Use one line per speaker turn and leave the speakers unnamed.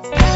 Bye.